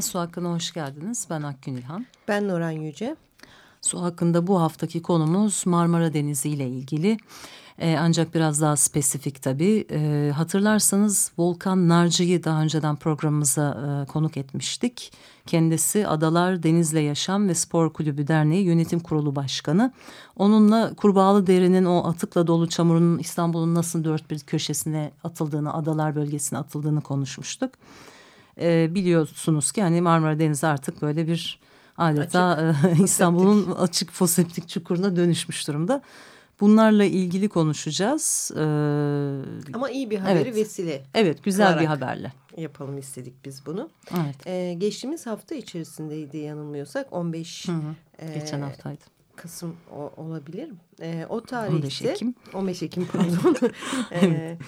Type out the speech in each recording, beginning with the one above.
Merhaba, Su Hakkı'na hoş geldiniz. Ben Akgün İlhan. Ben Nuran Yüce. Su hakkında bu haftaki konumuz Marmara Denizi ile ilgili. Ee, ancak biraz daha spesifik tabii. Ee, hatırlarsanız Volkan Narcı'yı daha önceden programımıza e, konuk etmiştik. Kendisi Adalar Denizle Yaşam ve Spor Kulübü Derneği Yönetim Kurulu Başkanı. Onunla Kurbağalı Dere'nin o atıkla dolu çamurun İstanbul'un nasıl dört bir köşesine atıldığını, adalar bölgesine atıldığını konuşmuştuk. Ee, biliyorsunuz ki hani Marmara Denizi artık böyle bir adeta e, İstanbul'un açık foseptik çukuruna dönüşmüş durumda. Bunlarla ilgili konuşacağız. Ee, Ama iyi bir haberi evet. vesile. Evet güzel bir haberle. Yapalım istedik biz bunu. Evet. Ee, geçtiğimiz hafta içerisindeydi yanılmıyorsak 15 hı hı. E, Geçen haftaydı. Kasım o, olabilir. E, o tarihte 15 Ekim. 15 Ekim pardon. e,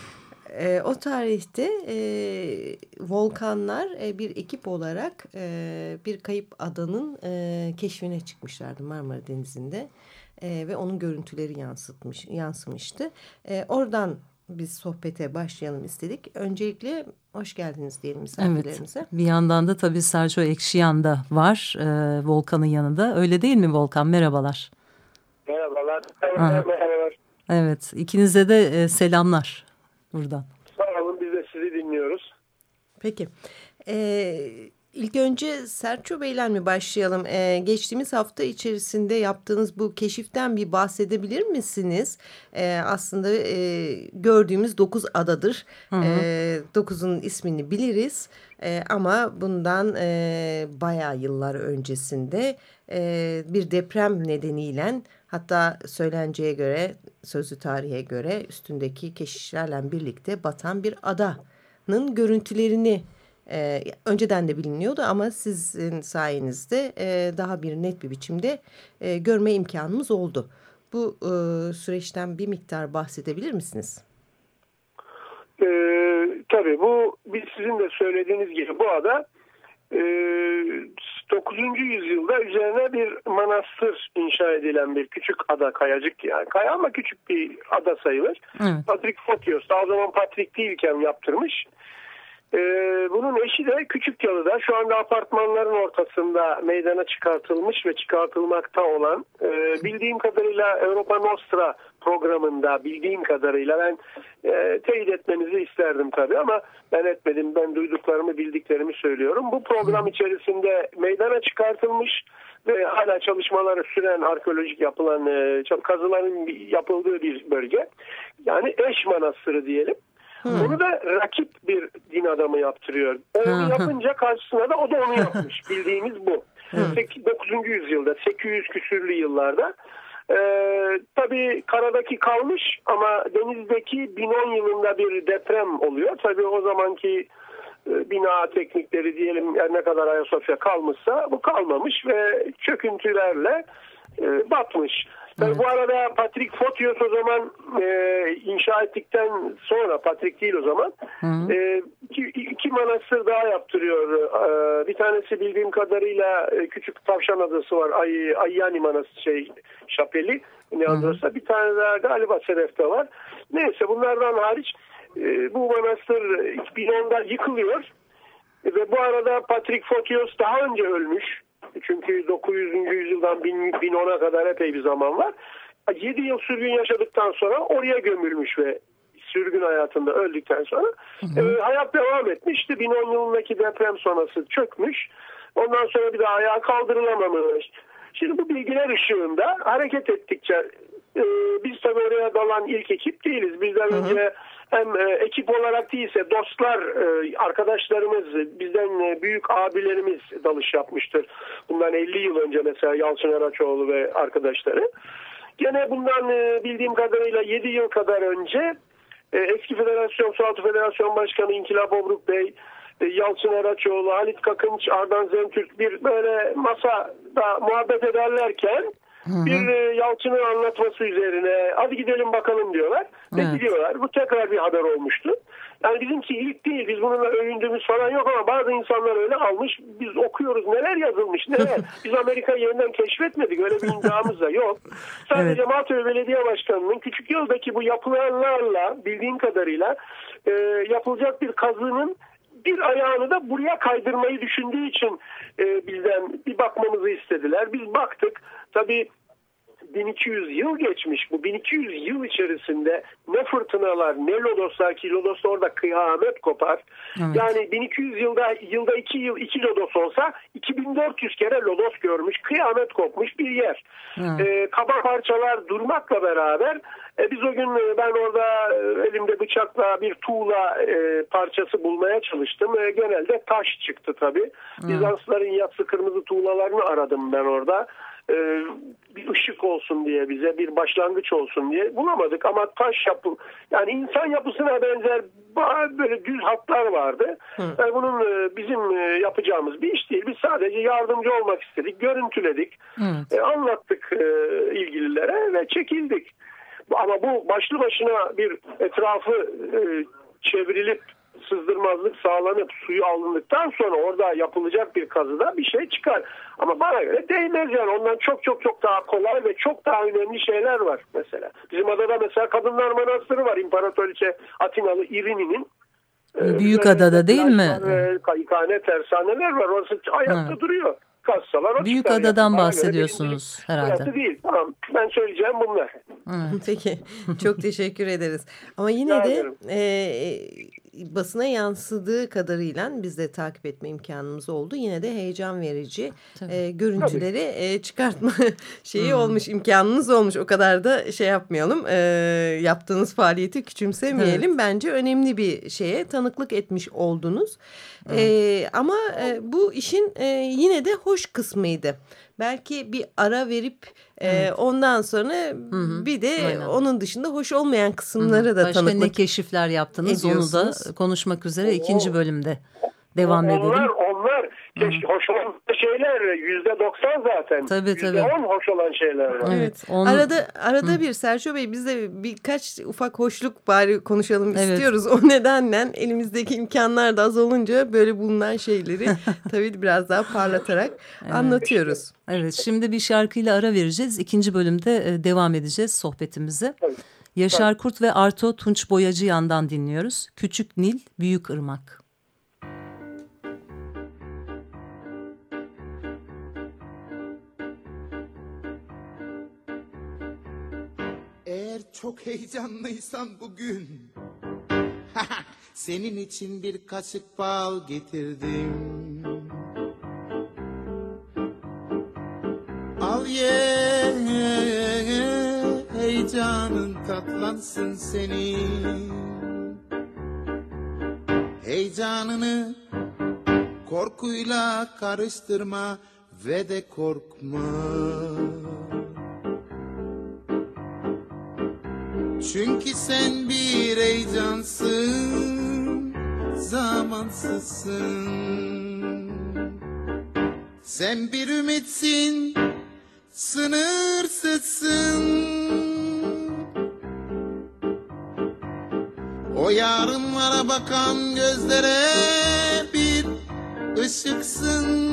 e, o tarihte e, volkanlar e, bir ekip olarak e, bir kayıp adanın e, keşfine çıkmışlardı Marmara Denizi'nde e, ve onun görüntüleri yansıtmış yansımıştı. E, oradan biz sohbete başlayalım istedik. Öncelikle hoş geldiniz diyelim misafirlerimize. Evet, bir yandan da tabii Sergio Ekşiyan da var e, Volkan'ın yanında. Öyle değil mi Volkan? Merhabalar. Merhabalar. Merhabalar. Evet, ikinize de e, selamlar buradan. Sağ olun biz de sizi dinliyoruz. Peki. Ee, ilk önce Serço Bey'le mi başlayalım? Ee, geçtiğimiz hafta içerisinde yaptığınız bu keşiften bir bahsedebilir misiniz? Ee, aslında e, gördüğümüz dokuz adadır. Ee, dokuzun ismini biliriz. Ee, ama bundan e, bayağı yıllar öncesinde e, bir deprem nedeniyle Hatta söylenceye göre, sözlü tarihe göre üstündeki keşişlerle birlikte batan bir adanın görüntülerini e, önceden de biliniyordu ama sizin sayenizde e, daha bir net bir biçimde e, görme imkanımız oldu. Bu e, süreçten bir miktar bahsedebilir misiniz? Ee, tabii bu sizin de söylediğiniz gibi bu ada 9. Ee, yüzyılda üzerine bir manastır inşa edilen bir küçük ada kayacık yani kaya ama küçük bir ada sayılır. Evet. Patrick Fotios daha o zaman Patrick değilken yaptırmış. Ee, bunun eşi de Küçük Yalı'da şu anda apartmanların ortasında meydana çıkartılmış ve çıkartılmakta olan e, bildiğim kadarıyla Europa Nostra programında bildiğim kadarıyla ben e, teyit etmenizi isterdim tabii ama ben etmedim. Ben duyduklarımı bildiklerimi söylüyorum. Bu program içerisinde meydana çıkartılmış ve hala çalışmaları süren arkeolojik yapılan e, kazıların yapıldığı bir bölge. Yani eş manastırı diyelim. Hmm. Bunu da rakip bir din adamı yaptırıyor. O onu yapınca karşısına da o da onu yapmış. Bildiğimiz bu. Hmm. 9. yüzyılda 800 küsürlü yıllarda ee, tabii karadaki kalmış ama denizdeki 1010 yılında bir deprem oluyor. Tabii o zamanki e, bina teknikleri diyelim yani ne kadar Ayasofya kalmışsa bu kalmamış ve çöküntülerle e, batmış. Evet. Bu arada Patrick Fotios o zaman e, inşa ettikten sonra Patrick değil o zaman e, iki, iki manastır daha yaptırıyor. E, bir tanesi bildiğim kadarıyla e, Küçük Tavşan Adası var. Ay, Ayyani Manastır şey Şapeli Neandrosa. Bir tane daha galiba Seref'te var. Neyse bunlardan hariç e, bu manastır 2010'da yıkılıyor. E, ve bu arada Patrick Fotios daha önce ölmüş. Çünkü 900. yüzyıldan 1010'a kadar epey bir zaman var. 7 yıl sürgün yaşadıktan sonra oraya gömülmüş ve sürgün hayatında öldükten sonra hı hı. E, hayat devam etmişti. 1010 yılındaki deprem sonrası çökmüş. Ondan sonra bir daha ayağa kaldırılamamış. Şimdi bu bilgiler ışığında hareket ettikçe e, biz tabii oraya dalan ilk ekip değiliz. Bizden hı hı. önce hem e, ekip olarak değilse dostlar, e, arkadaşlarımız, bizden e, büyük abilerimiz dalış yapmıştır. Bundan 50 yıl önce mesela Yalçın Araçoğlu ve arkadaşları. Gene bundan bildiğim kadarıyla 7 yıl kadar önce eski Federasyon Sualtı Federasyon Başkanı İnkılap Obruk Bey, Yalçın Eraçoğlu, Halit Kakınç, Ardan Zentürk bir böyle masada muhabbet ederlerken Hı-hı. bir e, Yalçın'ın anlatması üzerine hadi gidelim bakalım diyorlar ve evet. gidiyorlar. Bu tekrar bir haber olmuştu. Yani bizimki ilk değil. Biz bununla övündüğümüz falan yok ama bazı insanlar öyle almış. Biz okuyoruz neler yazılmış neler. Biz Amerika'yı yeniden keşfetmedik. Öyle bir imzamız da yok. Sadece evet. Maltepe Belediye Başkanı'nın küçük yıldaki bu yapılanlarla bildiğin kadarıyla e, yapılacak bir kazının bir ayağını da buraya kaydırmayı düşündüğü için e, bizden bir bakmamızı istediler. Biz baktık. Tabii 1200 yıl geçmiş. Bu 1200 yıl içerisinde ne fırtınalar ne lodoslar ki lodos orada kıyamet kopar. Evet. Yani 1200 yılda yılda 2 yıl 2 lodos olsa 2400 kere lodos görmüş kıyamet kopmuş bir yer. Evet. Ee, kaba parçalar durmakla beraber e, biz o gün e, ben orada e, elimde bıçakla bir tuğla e, parçası bulmaya çalıştım. E, genelde taş çıktı tabii. Hmm. Bizansların yatsı kırmızı tuğlalarını aradım ben orada. E, bir ışık olsun diye bize bir başlangıç olsun diye bulamadık ama taş yapı yani insan yapısına benzer böyle düz hatlar vardı. Hı. Yani bunun e, bizim e, yapacağımız bir iş değil. Biz sadece yardımcı olmak istedik, görüntüledik, Hı. anlattık ilgililere ve çekildik. Ama bu başlı başına bir etrafı çevrilip sızdırmazlık sağlanıp suyu alındıktan sonra orada yapılacak bir kazıda bir şey çıkar. Ama bana göre değmez yani. Ondan çok çok çok daha kolay ve çok daha önemli şeyler var mesela. Bizim adada mesela Kadınlar Manastırı var. İmparatoriçe Atinalı İrini'nin Büyük adada değil mi? Kayıkhane, tersaneler var. Orası ayakta evet. duruyor kassalar. Büyük adadan bahsediyorsunuz herhalde. Burası değil. Tamam. Ben söyleyeceğim bunlar. Evet. Peki. Çok teşekkür ederiz. Ama yine de e, basına yansıdığı kadarıyla biz de takip etme imkanımız oldu. Yine de heyecan verici e, görüntüleri e, çıkartma şeyi hmm. olmuş, imkanınız olmuş. O kadar da şey yapmayalım. E, yaptığınız faaliyeti küçümsemeyelim. Evet. Bence önemli bir şeye tanıklık etmiş oldunuz. Evet. E, ama e, bu işin e, yine de hoş kısmıydı belki bir ara verip e, evet. e, ondan sonra Hı -hı. bir de Aynen. onun dışında hoş olmayan kısımları Hı -hı. da Başka tanıklık ne keşifler yaptınız onu da konuşmak üzere ikinci bölümde devam onlar, edelim. Onlar Keşke hoş olan şeyler yüzde doksan zaten. Tabii tabii. Yüzde on hoş olan şeyler var. Evet. Onu... Arada arada Hı. bir Serço Bey biz de birkaç ufak hoşluk bari konuşalım evet. istiyoruz. O nedenle elimizdeki imkanlar da az olunca böyle bulunan şeyleri tabii biraz daha parlatarak evet. anlatıyoruz. Evet şimdi bir şarkıyla ara vereceğiz. İkinci bölümde e, devam edeceğiz sohbetimize. Tabii. Yaşar Kurt ve Arto Tunç Boyacı yandan dinliyoruz. Küçük Nil, Büyük Irmak. Çok heyecanlıysan bugün. Senin için bir kaşık bal getirdim. Al ye heyecanın tatlansın senin Heyecanını korkuyla karıştırma ve de korkma Çünkü sen bir heyecansın, zamansızsın. Sen bir ümitsin, sınırsızsın. O yarınlara bakan gözlere bir ışıksın.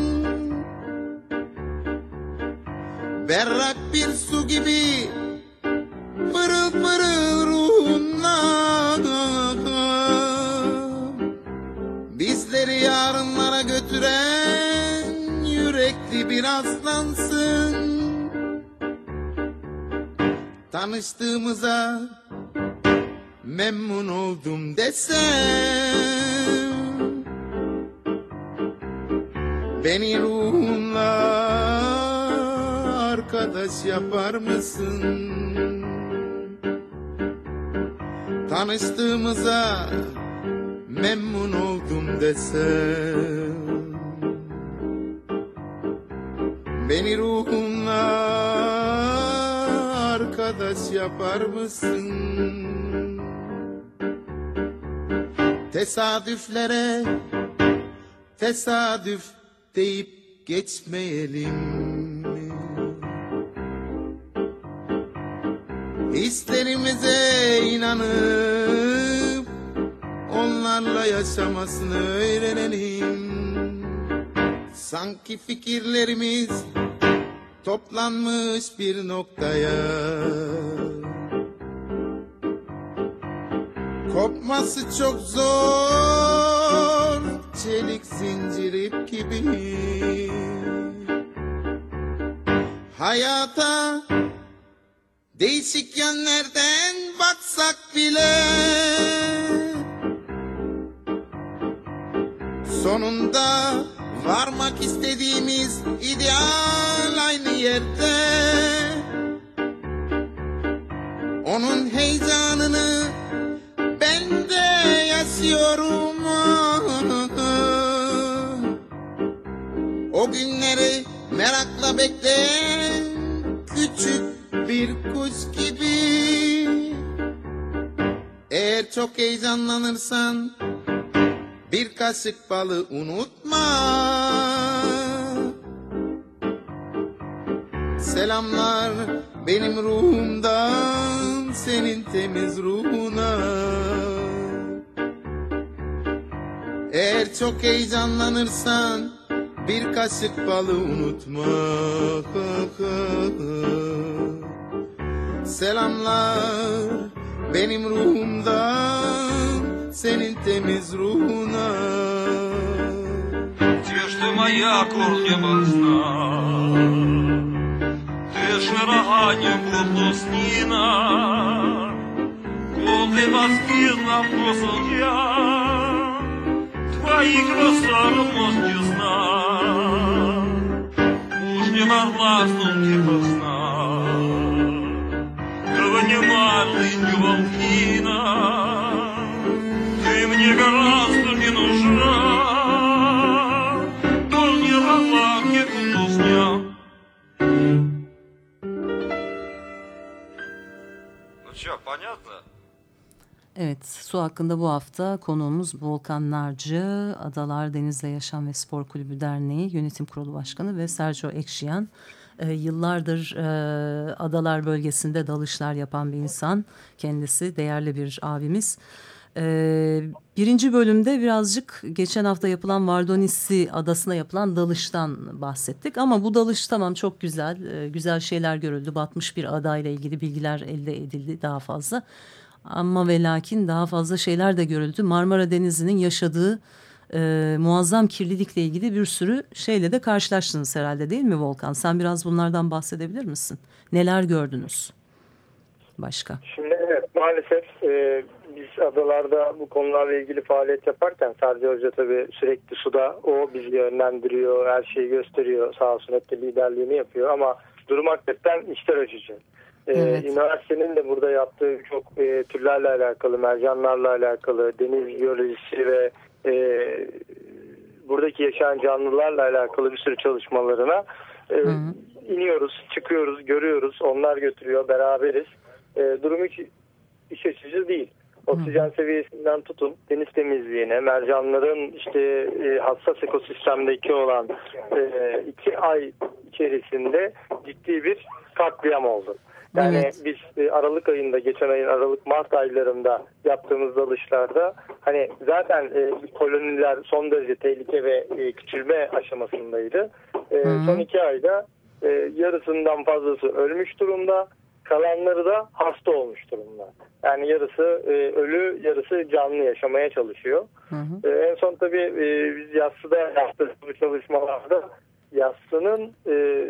Berrak bir su gibi pırıl pırıl ruhunla Bizleri yarınlara götüren yürekli bir aslansın. Tanıştığımıza memnun oldum desem. Beni ruhunla arkadaş yapar mısın? Tanıştığımıza memnun oldum desem Beni ruhunla arkadaş yapar mısın? Tesadüflere tesadüf deyip geçmeyelim Hislerimize inanıp onlarla yaşamasını öğrenelim. Sanki fikirlerimiz toplanmış bir noktaya. Kopması çok zor çelik zincir gibi. Hayata değişik yönlerden baksak bile. Sonunda varmak istediğimiz ideal aynı yerde. Onun heyecanını ben de yaşıyorum. O günleri merakla bekleyen küçük bir kuş gibi. Eğer çok heyecanlanırsan bir kaşık balı unutma. Selamlar benim ruhumdan senin temiz ruhuna. Eğer çok heyecanlanırsan bir kaşık balı unutma Selamlar benim ruhumdan senin temiz ruhuna Где ж ты моя корнебозна? Ты ж рогань блудносніна, коли возмірна посудя, твои краса равности зна, уж не могла снуть посна. Внимательный не волкина, ты мне гораздо не нужна, только рала мне кундузня. Ну что, понятно? Evet, su hakkında bu hafta konuğumuz Volkan Narcı, Adalar Denizle Yaşam ve Spor Kulübü Derneği Yönetim Kurulu Başkanı ve Sergio Ekşiyan. E, yıllardır e, adalar bölgesinde dalışlar yapan bir insan. Kendisi değerli bir abimiz. E, birinci bölümde birazcık geçen hafta yapılan Vardonisi adasına yapılan dalıştan bahsettik. Ama bu dalış tamam çok güzel, e, güzel şeyler görüldü. Batmış bir adayla ilgili bilgiler elde edildi daha fazla. Ama ve lakin daha fazla şeyler de görüldü. Marmara Denizi'nin yaşadığı e, muazzam kirlilikle ilgili bir sürü şeyle de karşılaştınız herhalde değil mi Volkan? Sen biraz bunlardan bahsedebilir misin? Neler gördünüz? Başka. Şimdi evet maalesef e, biz adalarda bu konularla ilgili faaliyet yaparken Sadece Hoca tabii sürekli suda o bizi yönlendiriyor, her şeyi gösteriyor sağ olsun hep de liderliğini yapıyor ama durum hakikaten işler açıcı. Ee, Evet. Üniversitenin de burada yaptığı çok e, türlerle alakalı, mercanlarla alakalı, deniz biyolojisi ve e, yaşayan canlılarla alakalı bir sürü çalışmalarına e, Hı. iniyoruz, çıkıyoruz, görüyoruz. Onlar götürüyor, beraberiz. E, durum hiç iş açıcı değil. Oksijen seviyesinden tutun deniz temizliğine, mercanların işte e, hassas ekosistemdeki olan e, iki ay içerisinde ciddi bir katliam oldu. Yani Evet. biz e, Aralık ayında, geçen ayın Aralık Mart aylarında yaptığımız dalışlarda hani zaten e, koloniler son derece tehlike ve e, küçülme aşamasındaydı. E, Hı. son iki ayda e, yarısından fazlası ölmüş durumda, kalanları da hasta olmuş durumda. Yani yarısı e, ölü, yarısı canlı yaşamaya çalışıyor. Hı hı. E, en son tabii e, biz Yassı'da yaptığımız çalışmalarda Yassı'nın e,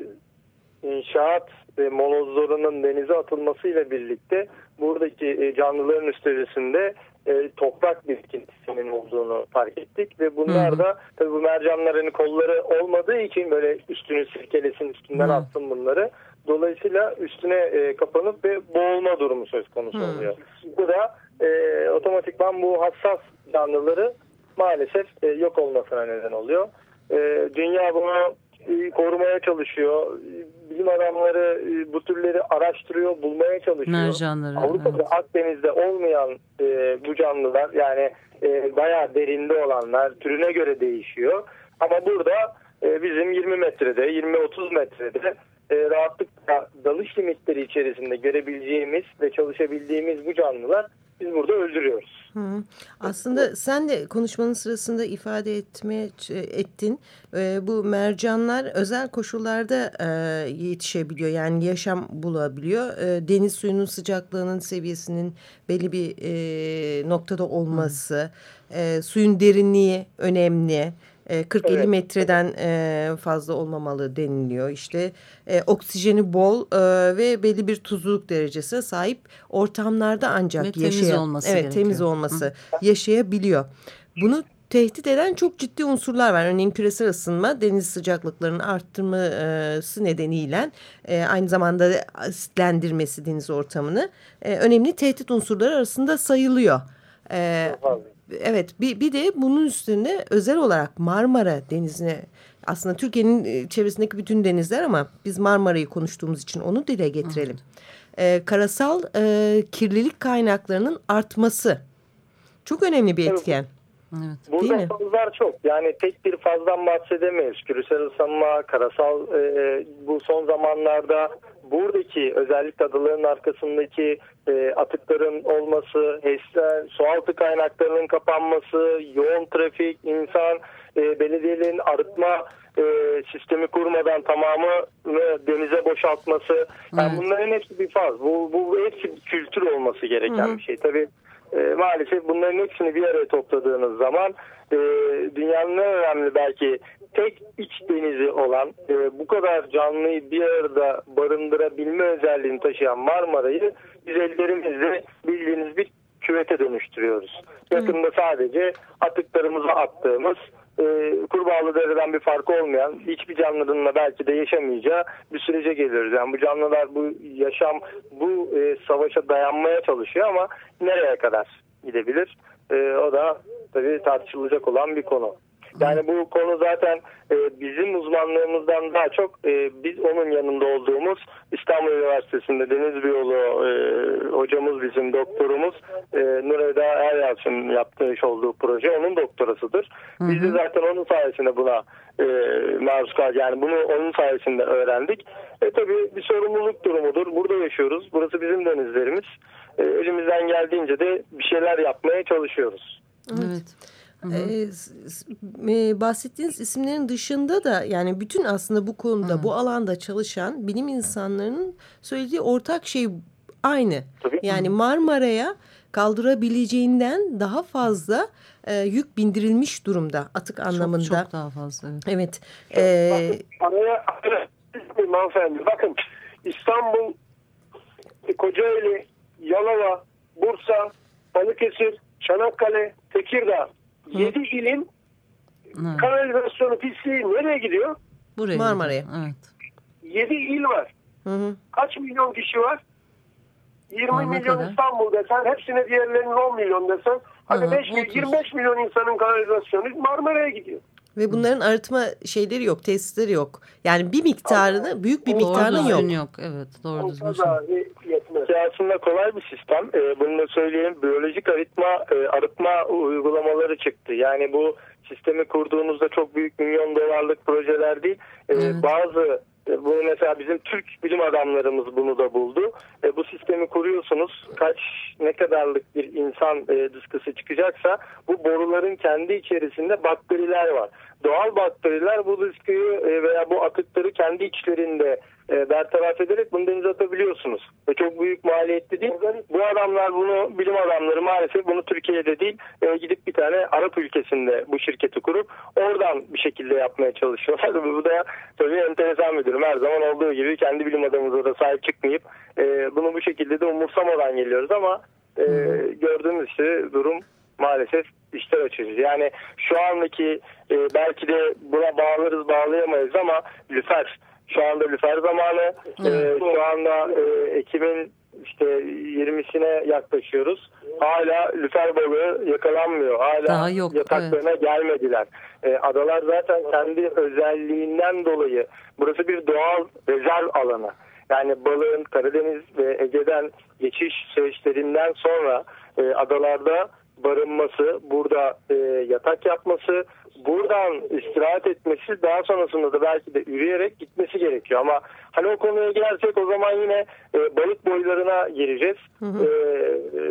inşaat ve molozlarının denize atılmasıyla birlikte buradaki e, canlıların üstlerinde e, toprak birikintisinin olduğunu fark ettik ve bunlar da tabii bu mercanların kolları olmadığı için böyle üstünü sirkelesin üstünden Hı. atsın bunları. Dolayısıyla üstüne e, kapanıp ve boğulma durumu söz konusu Hı. oluyor. Bu da e, otomatikman bu hassas canlıları maalesef e, yok olmasına neden oluyor. E, dünya bunu e, korumaya çalışıyor. bilim adamları e, bu türleri araştırıyor, bulmaya çalışıyor. Mercanları. Avrupa'da evet. Akdeniz'de olmayan e, bu canlılar yani e, bayağı derinde olanlar türüne göre değişiyor. Ama burada e, bizim 20 metrede, 20-30 metrede e, rahatlıkla dalış limitleri içerisinde görebileceğimiz ve çalışabildiğimiz bu canlılar biz burada öldürüyoruz. Hı. Aslında sen de konuşmanın sırasında ifade etmeye ettin. E, bu mercanlar özel koşullarda e, yetişebiliyor. Yani yaşam bulabiliyor. E, deniz suyunun sıcaklığının seviyesinin belli bir e, noktada olması, e, suyun derinliği önemli. 40-50 evet. metreden fazla olmamalı deniliyor. İşte e, oksijeni bol e, ve belli bir tuzluluk derecesine sahip ortamlarda ancak ve yaşayan, temiz olması evet gerekiyor. temiz olması Hı. yaşayabiliyor. Bunu tehdit eden çok ciddi unsurlar var. Örneğin küresel ısınma deniz sıcaklıklarının arttırması nedeniyle e, aynı zamanda asitlendirmesi deniz ortamını e, önemli tehdit unsurları arasında sayılıyor. E, evet bir, bir de bunun üstünde özel olarak Marmara Denizi'ne aslında Türkiye'nin çevresindeki bütün denizler ama biz Marmara'yı konuştuğumuz için onu dile getirelim. Evet. Ee, karasal e, kirlilik kaynaklarının artması çok önemli bir etken. Evet. Burada fazlar çok. Yani tek bir fazdan bahsedemeyiz. Küresel ısınma, karasal e, bu son zamanlarda buradaki özellikle adaların arkasındaki e, atıkların olması, HES'ler, sualtı kaynaklarının kapanması, yoğun trafik, insan, e, belediyelerin arıtma e, sistemi kurmadan tamamı denize boşaltması. Yani evet. bunların hepsi bir faz. Bu, bu hepsi kültür olması gereken Hı -hı. bir şey. Tabii e, maalesef bunların hepsini bir araya topladığınız zaman e, dünyanın en önemli belki tek iç denizi olan e, bu kadar canlıyı bir arada barındırabilme özelliğini taşıyan Marmara'yı biz ellerimizle bildiğiniz bir küvete dönüştürüyoruz. Yakında sadece atıklarımıza attığımız e, Kurbağalı Dere'den bir farkı olmayan hiçbir canlının belki de yaşamayacağı bir sürece geliyoruz. Yani bu canlılar bu yaşam bu e, savaşa dayanmaya çalışıyor ama nereye kadar gidebilir? E, o da tabii tartışılacak olan bir konu. Yani bu konu zaten e, bizim uzmanlığımızdan daha çok e, biz onun yanında olduğumuz İstanbul Üniversitesi'nde Deniz Biyolu e, hocamız bizim doktorumuz Nureda Eryalçın yaptığı olduğu proje onun doktorasıdır. Biz de zaten onun sayesinde buna maruz kaldık. Yani bunu onun sayesinde öğrendik. E tabii bir sorumluluk durumudur. Burada yaşıyoruz. Burası bizim denizlerimiz. Elimizden geldiğince de bir şeyler yapmaya çalışıyoruz. Evet. evet. Ee, bahsettiğiniz isimlerin dışında da yani bütün aslında bu konuda Hı. bu alanda çalışan bilim insanlarının söylediği ortak şey aynı. Tabii. Yani Marmara'ya kaldırabileceğinden daha fazla e, yük bindirilmiş durumda atık anlamında. Çok, çok daha fazla. Evet. evet. Ee, bakın, araya, hanımefendi bakın İstanbul, Kocaeli, Yalova, Bursa, Balıkesir, Çanakkale, Tekirdağ Yedi ilin evet. kanalizasyonu pisliği nereye gidiyor? Buraya Marmara'ya. Evet. Yedi il var. Hı hı. Kaç milyon kişi var? 20 Aa, milyon kadar? İstanbul desen hepsine diğerlerinin 10 milyon desen hadi 5, 25 milyon insanın kanalizasyonu Marmara'ya gidiyor. Ve bunların arıtma şeyleri yok, tesisleri yok. Yani bir miktarını, büyük bir miktarını yok. yok. Evet, doğru düzgün. Aslında kolay bir sistem. Ee, bunu da söyleyeyim. Biyolojik arıtma, e, arıtma uygulamaları çıktı. Yani bu sistemi kurduğunuzda çok büyük milyon dolarlık projeler değil. Ee, evet. Bazı e, bu mesela bizim Türk bilim adamlarımız bunu da buldu. E, bu sistemi kuruyorsunuz. Kaç ne kadarlık bir insan e, dışkısı çıkacaksa bu boruların kendi içerisinde bakteriler var. Doğal bakteriler bu dışkıyı e, veya bu atıkları kendi içlerinde e, bertaraf ederek bunu denize. Ve çok büyük maliyetli değil. Bu adamlar bunu, bilim adamları maalesef bunu Türkiye'de değil e, gidip bir tane Arap ülkesinde bu şirketi kurup oradan bir şekilde yapmaya çalışıyorlar. bu da tabii enteresan bir durum. Her zaman olduğu gibi kendi bilim adamımıza da sahip çıkmayıp e, bunu bu şekilde de umursamadan geliyoruz ama e, gördüğümüz işte durum maalesef işler açıcı. Yani şu andaki e, belki de buna bağlarız bağlayamayız ama lüfer şu anda lüfer zamanı. Ee, şu anda e, Ekim'in işte 20'sine yaklaşıyoruz. Hala lüfer balığı yakalanmıyor. Hala Daha yok, yataklarına evet. gelmediler. E, adalar zaten kendi özelliğinden dolayı burası bir doğal rezerv alanı. Yani balığın Karadeniz ve Ege'den geçiş süreçlerinden sonra e, adalarda barınması, burada e, yatak yapması, buradan istirahat etmesi daha sonrasında da belki de üreyerek gitmesi gerekiyor. Ama hani o konuya girersek o zaman yine e, balık boylarına gireceğiz. Hı hı. E,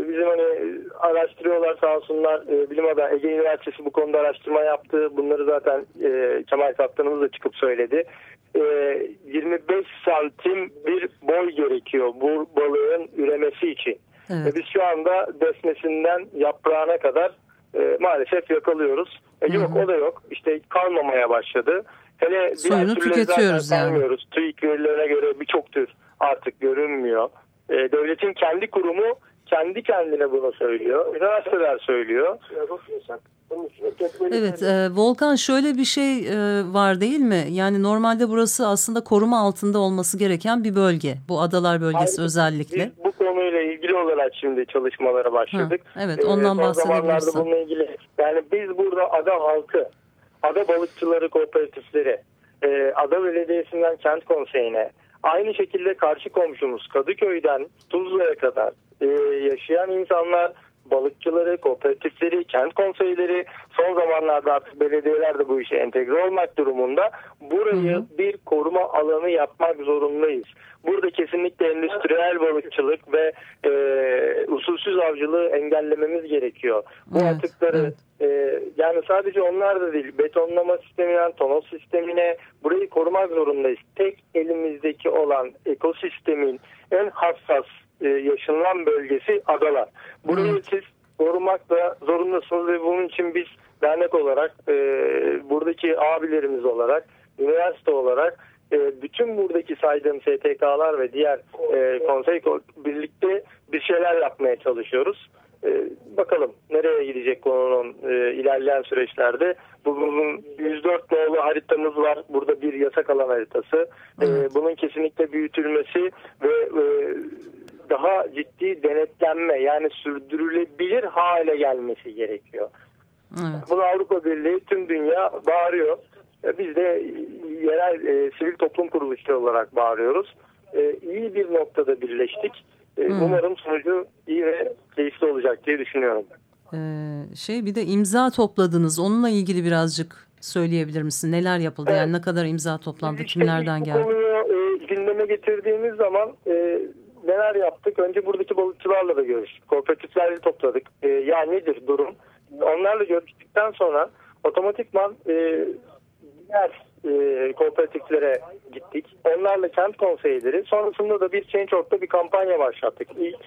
bizim hani araştırıyorlar sağ olsunlar. E, Bilim Adamı Ege Üniversitesi bu konuda araştırma yaptı. Bunları zaten e, Kemal Kaptanımız da çıkıp söyledi. E, 25 santim bir boy gerekiyor bu balığın üremesi için. Evet. Ve biz şu anda desmesinden yaprağına kadar e, maalesef yakalıyoruz. E, yok Hı hı. o da yok. İşte kalmamaya başladı. Hele diğer Suyunu tüketiyoruz zaten yani. TÜİK verilerine göre birçok tür artık görünmüyor. E, devletin kendi kurumu kendi kendine bunu söylüyor. Üniversiteler söylüyor. Evet, e, Volkan şöyle bir şey e, var değil mi? Yani normalde burası aslında koruma altında olması gereken bir bölge. Bu adalar bölgesi Hayır, özellikle. Biz bu konuyla ilgili olarak şimdi çalışmalara başladık. Ha, evet, Ee, ondan son zamanlarda bahsedebilirsin. bununla ilgili. Yani biz burada ada halkı, ada balıkçıları kooperatifleri, e, ada belediyesinden kent konseyine, aynı şekilde karşı komşumuz Kadıköy'den Tuzla'ya kadar e, yaşayan insanlar, balıkçıları, kooperatifleri, kent konseyleri son zamanlarda artık belediyeler de bu işe entegre olmak durumunda burayı Hı hı. bir koruma alanı yapmak zorundayız. Burada kesinlikle endüstriyel balıkçılık ve e, usulsüz avcılığı engellememiz gerekiyor. Bu Evet, atıkları e, yani sadece onlar da değil betonlama sisteminden tonos sistemine burayı korumak zorundayız. Tek elimizdeki olan ekosistemin en hassas e, yaşanılan bölgesi adalar. Burayı Evet. siz korumakla zorundasınız ve bunun için biz dernek olarak e, buradaki abilerimiz olarak üniversite olarak e, bütün buradaki saydığım STK'lar ve diğer e, konsey ko- birlikte bir şeyler yapmaya çalışıyoruz. E, bakalım nereye gidecek konunun e, ilerleyen süreçlerde. Bunun 104 nolu haritamız var. Burada bir yasak alan haritası. E, bunun kesinlikle büyütülmesi ve e, daha ciddi denetlenme yani sürdürülebilir hale gelmesi gerekiyor. Evet. Bunu Avrupa Birliği tüm dünya bağırıyor. E, Biz de yerel e, sivil toplum kuruluşları olarak bağırıyoruz. E, iyi bir noktada birleştik. E, Hmm. Umarım sonucu iyi ve keyifli olacak diye düşünüyorum. Ee, şey bir de imza topladınız. Onunla ilgili birazcık söyleyebilir misin? Neler yapıldı? Evet. Yani ne kadar imza toplandı? İşte Kimlerden geldi? konuyu e, gündeme getirdiğimiz zaman e, neler yaptık? Önce buradaki balıkçılarla da görüştük. Kooperatiflerle topladık. E, ya nedir durum? Onlarla görüştükten sonra otomatikman e, diğer e, kooperatiflere gittik. Onlarla kent konseyleri. Sonrasında da bir Change.org'da bir kampanya başlattık. İlk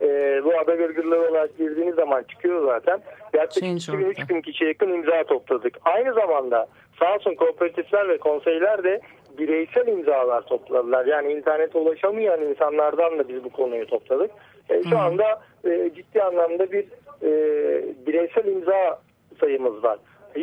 e, bu ada gırgırları olarak girdiğiniz zaman çıkıyor zaten. Yaklaşık Change.org'da. 2000 kişiye yakın imza topladık. Aynı zamanda sağ olsun kooperatifler ve konseyler de bireysel imzalar topladılar. Yani internete ulaşamayan insanlardan da biz bu konuyu topladık. E, şu anda e, ciddi anlamda bir e, bireysel imza sayımız var.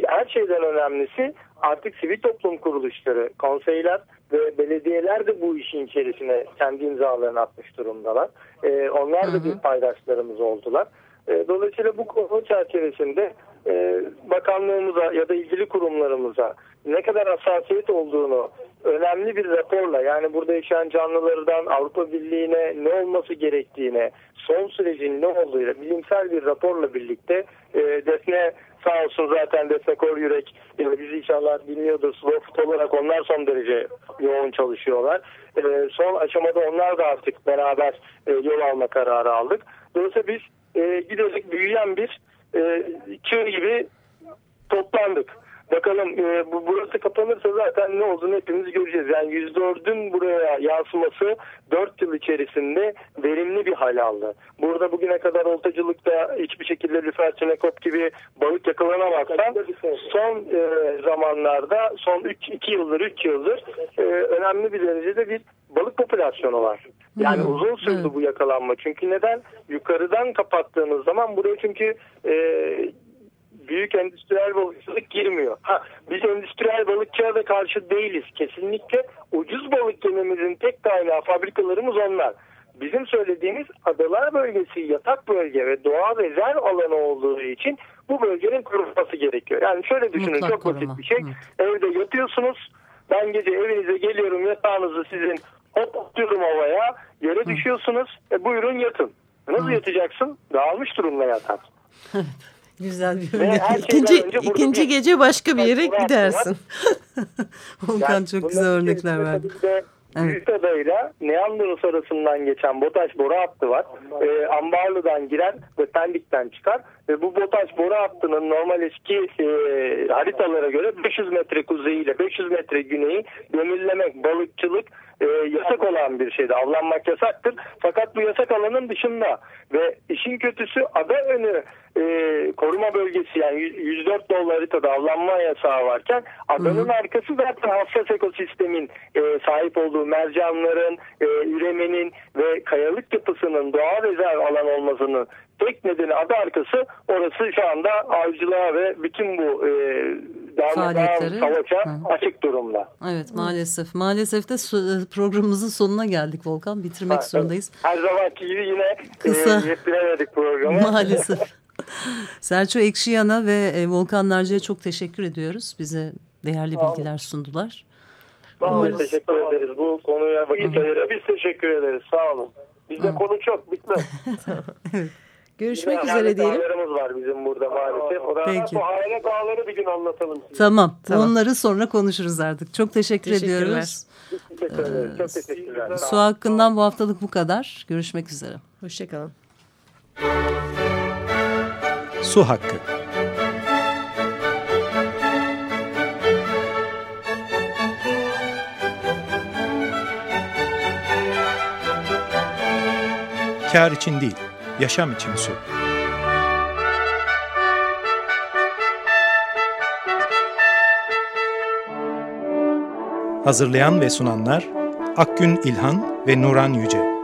Her şeyden önemlisi artık sivil toplum kuruluşları, konseyler ve belediyeler de bu işin içerisine kendi imzalarını atmış durumdalar. E, onlar da bir paydaşlarımız oldular. E, dolayısıyla bu konu çerçevesinde e, bakanlığımıza ya da ilgili kurumlarımıza ne kadar hassasiyet olduğunu önemli bir raporla yani burada yaşayan canlılardan Avrupa Birliği'ne ne olması gerektiğine son sürecin ne olduğuyla bilimsel bir raporla birlikte e, Defne sağ olsun zaten Defne Kor Yürek e, bizi inşallah dinliyordur. Slow food olarak onlar son derece yoğun çalışıyorlar. E, son aşamada onlar da artık beraber e, yol alma kararı aldık. Dolayısıyla biz e, giderek büyüyen bir e, çığ gibi toplandık. Bakalım e, bu burası kapanırsa zaten ne olduğunu hepimiz göreceğiz. Yani 104'ün buraya yansıması 4 yıl içerisinde verimli bir hal aldı. Burada bugüne kadar oltacılıkta hiçbir şekilde lüfer, çinekop gibi balık yakalanamazsan son e, zamanlarda son 3 2 yıldır 3 yıldır e, önemli bir derecede bir balık popülasyonu var. Yani Hı, uzun sürdü evet. bu yakalanma. Çünkü neden? Yukarıdan kapattığınız zaman buraya çünkü e, büyük endüstriyel balıkçılık girmiyor. Ha, biz endüstriyel balıkçıya da karşı değiliz. Kesinlikle ucuz balık yememizin tek kaynağı fabrikalarımız onlar. bizim söylediğimiz adalar bölgesi yatak bölge ve doğa rezerv alanı olduğu için bu bölgenin korunması gerekiyor. Yani şöyle düşünün Mutlak çok koruma. basit bir şey. Evet. Evde yatıyorsunuz. Ben gece evinize geliyorum yatağınızı sizin hop atıyorum havaya. Yere düşüyorsunuz. E, buyurun yatın. Nasıl yatacaksın? Dağılmış durumda yatarsın. Güzel bir örnek. İkinci, ikinci bir- gece başka bir yere gidersin. Volkan Yani çok güzel örnekler verdi. tabii de Büyükada'yla Neandros arasından geçen BOTAŞ boru hattı var. Ee, Ambarlı'dan giren ve Pendik'ten çıkar. Ve bu BOTAŞ boru hattının normal eski e, haritalara göre 500 metre kuzeyi ile 500 metre güneyi demirlemek, balıkçılık e, yasak olan bir şeydi. Avlanmak yasaktır. Fakat bu yasak alanın dışında ve işin kötüsü ada önü e, koruma bölgesi yani 104 dolu haritada avlanma yasağı varken adanın arkası zaten hassas ekosistemin e, sahip olduğu mercanların, e, üremenin ve kayalık yapısının doğal rezerv alan olmasının tek nedeni ada arkası orası şu anda avcılığa ve bütün bu e, Faaliyetleri. savaşa açık durumda. Evet maalesef. Maalesef de su- programımızın sonuna geldik Volkan. Bitirmek Ha, zorundayız. Her zamanki gibi yine Kısa. e, yettiremedik programı. Maalesef. Selçuk Ekşiyan'a ve e, Volkan Narcı'ya çok teşekkür ediyoruz. Bize değerli bilgiler sundular. Sağ olun, teşekkür ederiz. Bu konuya vakit ayırıp biz teşekkür ederiz. Sağ olun. Bizde konu çok bitmez. Görüşmek Bizim üzere diyelim. ağlarımız var bizim burada maalesef. O da Peki. bu hayalet ağları bir gün anlatalım size. Tamam. Tamam. Onları sonra konuşuruz artık. Çok teşekkür ediyoruz. Teşekkür ederiz. Çok teşekkürler. Su hakkından bu haftalık bu kadar. Görüşmek üzere. Hoşçakalın. Su hakkı. Kar için değil, yaşam için su. Hazırlayan ve sunanlar Akgün İlhan ve Nuran Yüce.